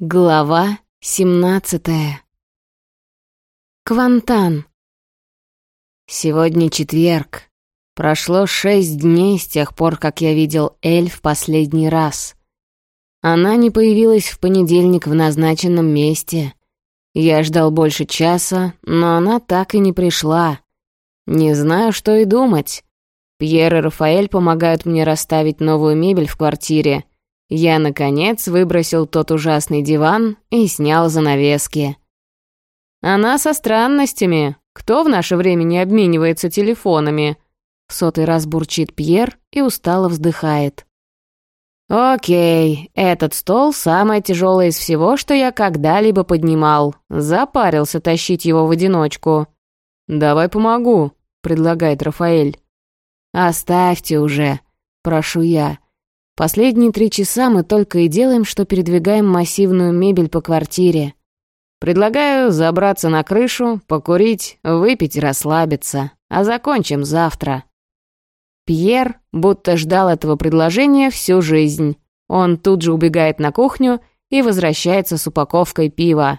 Глава семнадцатая. Квантан. Сегодня четверг. Прошло шесть дней с тех пор, как я видел Эль в последний раз. Она не появилась в понедельник в назначенном месте. Я ждал больше часа, но она так и не пришла. Не знаю, что и думать. Пьер и Рафаэль помогают мне расставить новую мебель в квартире — я, наконец, выбросил тот ужасный диван и снял занавески. «Она со странностями. Кто в наше время не обменивается телефонами?» В сотый раз бурчит Пьер и устало вздыхает. «Окей, этот стол самое тяжелое из всего, что я когда-либо поднимал. Запарился тащить его в одиночку». «Давай помогу», — предлагает Рафаэль. «Оставьте уже», — прошу я. Последние три часа мы только и делаем, что передвигаем массивную мебель по квартире. Предлагаю забраться на крышу, покурить, выпить расслабиться. А закончим завтра. Пьер будто ждал этого предложения всю жизнь. Он тут же убегает на кухню и возвращается с упаковкой пива.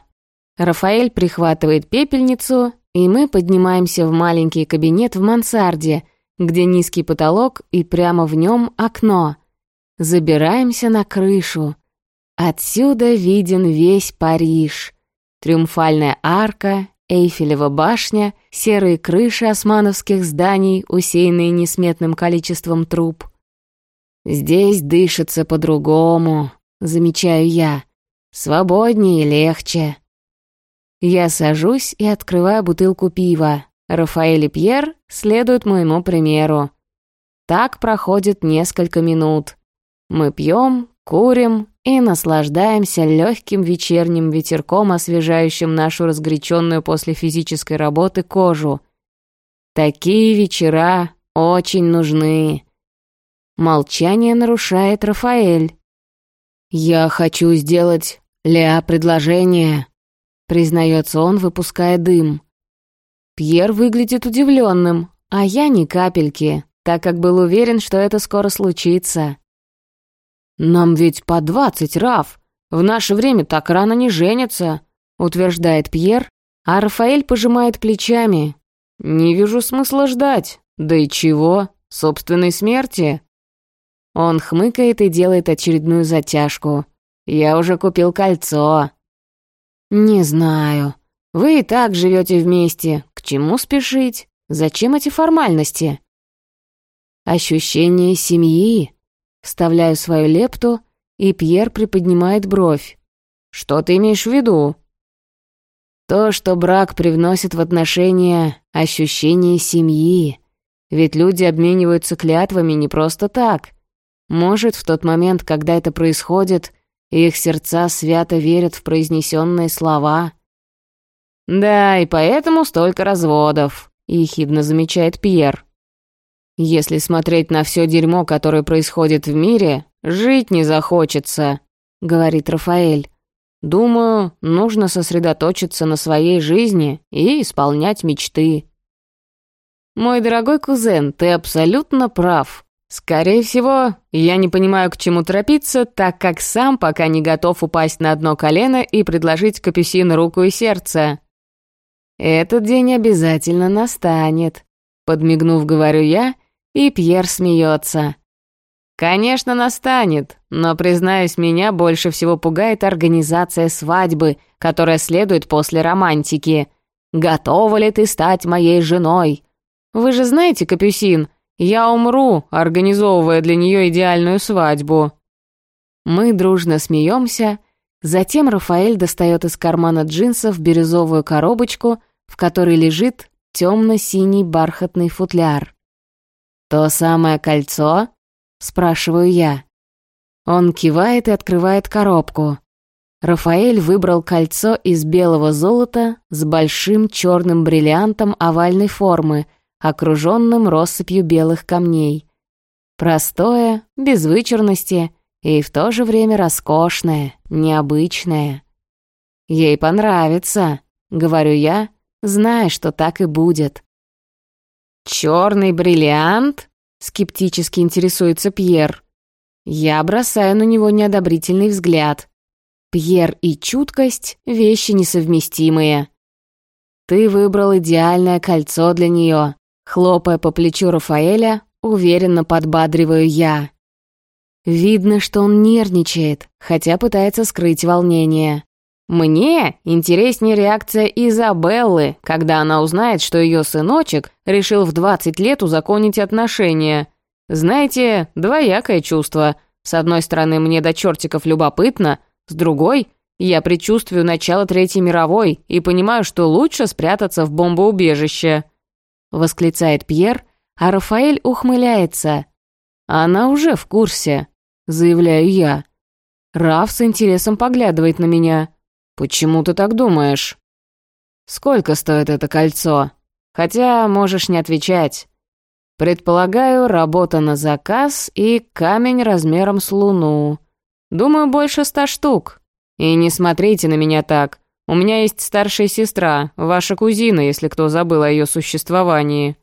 Рафаэль прихватывает пепельницу, и мы поднимаемся в маленький кабинет в мансарде, где низкий потолок и прямо в нем окно — Забираемся на крышу. Отсюда виден весь Париж. Триумфальная арка, Эйфелева башня, серые крыши османовских зданий, усеянные несметным количеством труб. Здесь дышится по-другому, замечаю я. Свободнее и легче. Я сажусь и открываю бутылку пива. Рафаэль и Пьер следуют моему примеру. Так проходит несколько минут. Мы пьем, курим и наслаждаемся легким вечерним ветерком, освежающим нашу разгоряченную после физической работы кожу. Такие вечера очень нужны. Молчание нарушает Рафаэль. «Я хочу сделать Ля предложение», — признается он, выпуская дым. Пьер выглядит удивленным, а я ни капельки, так как был уверен, что это скоро случится. «Нам ведь по двадцать, Раф. В наше время так рано не женятся», — утверждает Пьер, а Рафаэль пожимает плечами. «Не вижу смысла ждать. Да и чего? Собственной смерти?» Он хмыкает и делает очередную затяжку. «Я уже купил кольцо». «Не знаю. Вы и так живете вместе. К чему спешить? Зачем эти формальности?» «Ощущение семьи», Вставляю свою лепту, и Пьер приподнимает бровь. «Что ты имеешь в виду?» «То, что брак привносит в отношения ощущение семьи. Ведь люди обмениваются клятвами не просто так. Может, в тот момент, когда это происходит, их сердца свято верят в произнесенные слова». «Да, и поэтому столько разводов», — ехидно замечает Пьер. Если смотреть на все дерьмо, которое происходит в мире, жить не захочется», — говорит Рафаэль. «Думаю, нужно сосредоточиться на своей жизни и исполнять мечты». «Мой дорогой кузен, ты абсолютно прав. Скорее всего, я не понимаю, к чему торопиться, так как сам пока не готов упасть на одно колено и предложить Капюсину руку и сердце. Этот день обязательно настанет», — подмигнув, говорю я — и Пьер смеется. «Конечно, настанет, но, признаюсь, меня больше всего пугает организация свадьбы, которая следует после романтики. Готова ли ты стать моей женой? Вы же знаете, Капюсин, я умру, организовывая для нее идеальную свадьбу». Мы дружно смеемся, затем Рафаэль достает из кармана джинсов бирюзовую коробочку, в которой лежит темно-синий бархатный футляр. «То самое кольцо?» — спрашиваю я. Он кивает и открывает коробку. Рафаэль выбрал кольцо из белого золота с большим черным бриллиантом овальной формы, окруженным россыпью белых камней. Простое, без вычурности и в то же время роскошное, необычное. «Ей понравится», — говорю я, зная, что так и будет. «Черный бриллиант?» — скептически интересуется Пьер. Я бросаю на него неодобрительный взгляд. Пьер и чуткость — вещи несовместимые. Ты выбрал идеальное кольцо для нее. Хлопая по плечу Рафаэля, уверенно подбадриваю я. Видно, что он нервничает, хотя пытается скрыть волнение. Мне интереснее реакция Изабеллы, когда она узнает, что ее сыночек решил в 20 лет узаконить отношения. Знаете, двоякое чувство. С одной стороны, мне до чертиков любопытно, с другой, я предчувствую начало Третьей мировой и понимаю, что лучше спрятаться в бомбоубежище. Восклицает Пьер, а Рафаэль ухмыляется. Она уже в курсе, заявляю я. Раф с интересом поглядывает на меня. «Почему ты так думаешь?» «Сколько стоит это кольцо? Хотя можешь не отвечать. Предполагаю, работа на заказ и камень размером с луну. Думаю, больше ста штук. И не смотрите на меня так. У меня есть старшая сестра, ваша кузина, если кто забыл о ее существовании».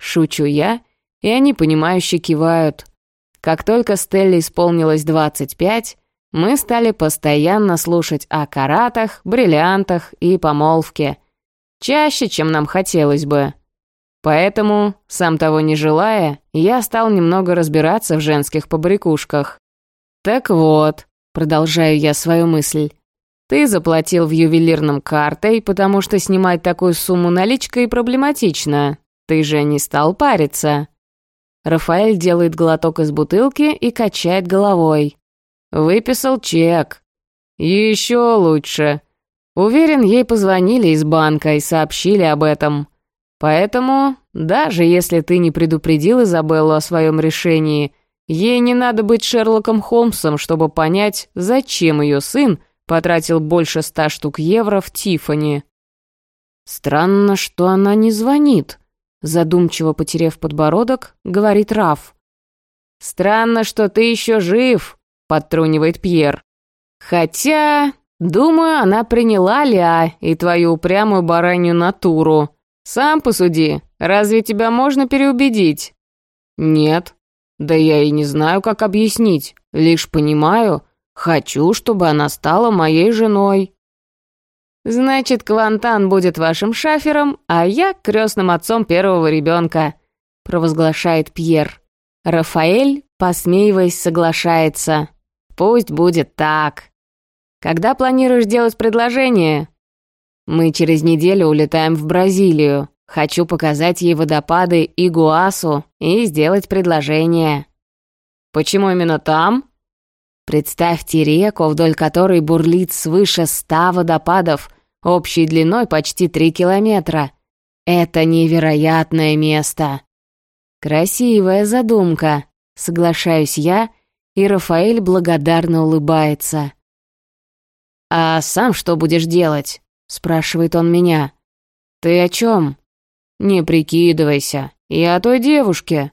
Шучу я, и они, понимающе кивают. Как только Стелле исполнилось двадцать пять, мы стали постоянно слушать о каратах, бриллиантах и помолвке. Чаще, чем нам хотелось бы. Поэтому, сам того не желая, я стал немного разбираться в женских побрякушках. «Так вот», — продолжаю я свою мысль, «ты заплатил в ювелирном картой, потому что снимать такую сумму наличкой проблематично. Ты же не стал париться». Рафаэль делает глоток из бутылки и качает головой. Выписал чек. Еще лучше. Уверен, ей позвонили из банка и сообщили об этом. Поэтому, даже если ты не предупредил Изабеллу о своем решении, ей не надо быть Шерлоком Холмсом, чтобы понять, зачем ее сын потратил больше ста штук евро в Тифани. Странно, что она не звонит, задумчиво потеряв подбородок, говорит Раф. Странно, что ты еще жив, подтрунивает Пьер. Хотя, думаю, она приняла Ля и твою упрямую баранью натуру. Сам посуди, разве тебя можно переубедить? Нет. Да я и не знаю, как объяснить. Лишь понимаю, хочу, чтобы она стала моей женой. Значит, Квантан будет вашим шафером, а я крестным отцом первого ребенка, провозглашает Пьер. Рафаэль, посмеиваясь, соглашается. Пусть будет так. Когда планируешь делать предложение? Мы через неделю улетаем в Бразилию. Хочу показать ей водопады Игуасу и сделать предложение. Почему именно там? Представьте реку, вдоль которой бурлит свыше ста водопадов, общей длиной почти три километра. Это невероятное место. Красивая задумка, соглашаюсь я и Рафаэль благодарно улыбается. «А сам что будешь делать?» — спрашивает он меня. «Ты о чем?» «Не прикидывайся, я о той девушке».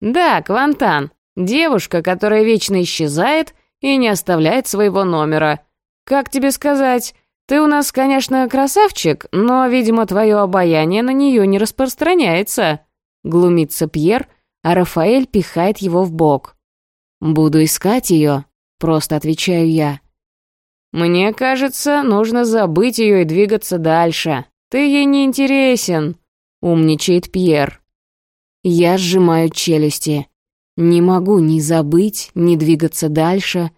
«Да, Квантан, девушка, которая вечно исчезает и не оставляет своего номера. Как тебе сказать, ты у нас, конечно, красавчик, но, видимо, твое обаяние на нее не распространяется», — глумится Пьер, а Рафаэль пихает его в бок. «Буду искать ее», — просто отвечаю я. «Мне кажется, нужно забыть ее и двигаться дальше. Ты ей не интересен», — умничает Пьер. Я сжимаю челюсти. Не могу ни забыть, ни двигаться дальше.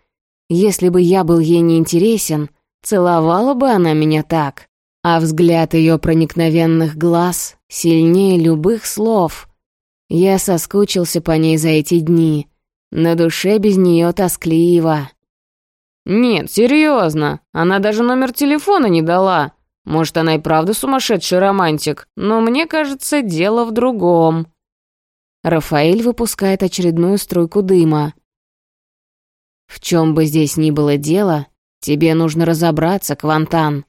Если бы я был ей не интересен, целовала бы она меня так. А взгляд ее проникновенных глаз сильнее любых слов. Я соскучился по ней за эти дни. На душе без нее тоскливо. «Нет, серьезно, она даже номер телефона не дала. Может, она и правда сумасшедший романтик, но мне кажется, дело в другом». Рафаэль выпускает очередную струйку дыма. «В чем бы здесь ни было дело, тебе нужно разобраться, Квантан».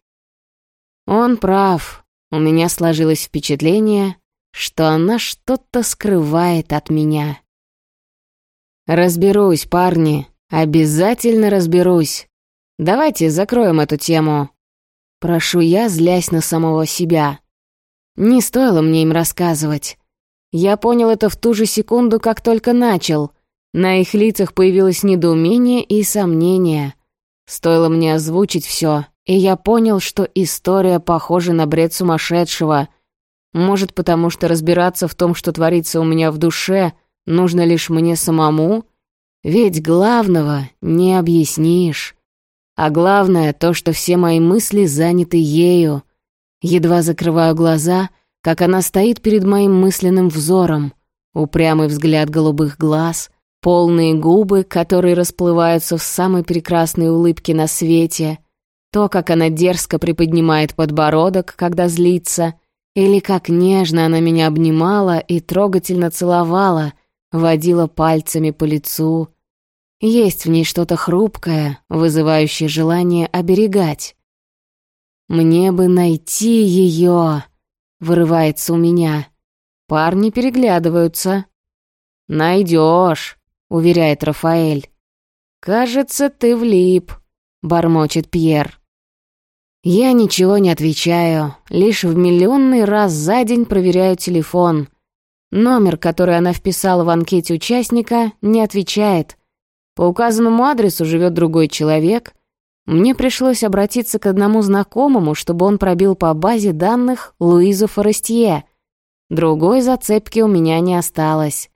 Он прав. У меня сложилось впечатление, что она что-то скрывает от меня. «Разберусь, парни, обязательно разберусь. Давайте закроем эту тему». Прошу я, злясь на самого себя. Не стоило мне им рассказывать. Я понял это в ту же секунду, как только начал. На их лицах появилось недоумение и сомнение. Стоило мне озвучить все, и я понял, что история похожа на бред сумасшедшего. Может, потому что разбираться в том, что творится у меня в душе, нужно лишь мне самому? Ведь главного не объяснишь. А главное то, что все мои мысли заняты ею. Едва закрываю глаза, как она стоит перед моим мысленным взором. Упрямый взгляд голубых глаз, полные губы, которые расплываются в самой прекрасной улыбке на свете, то, как она дерзко приподнимает подбородок, когда злится, или как нежно она меня обнимала и трогательно целовала, водила пальцами по лицу, есть в ней что-то хрупкое, вызывающее желание оберегать. «Мне бы найти ее!» — вырывается у меня. Парни переглядываются. «Найдешь», — уверяет Рафаэль. «Кажется, ты влип», — бормочет Пьер. Я ничего не отвечаю, лишь в миллионный раз за день проверяю телефон. Номер, который она вписала в анкете участника, не отвечает. По указанному адресу живет другой человек. Мне пришлось обратиться к одному знакомому, чтобы он пробил по базе данных Луизу Форестье. Другой зацепки у меня не осталось.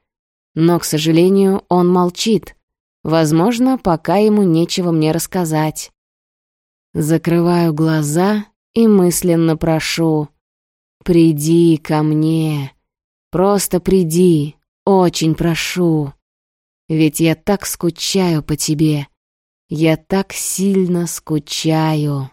Но, к сожалению, он молчит. Возможно, пока ему нечего мне рассказать. Закрываю глаза и мысленно прошу. «Приди ко мне. Просто приди. Очень прошу». Ведь я так скучаю по тебе. Я так сильно скучаю.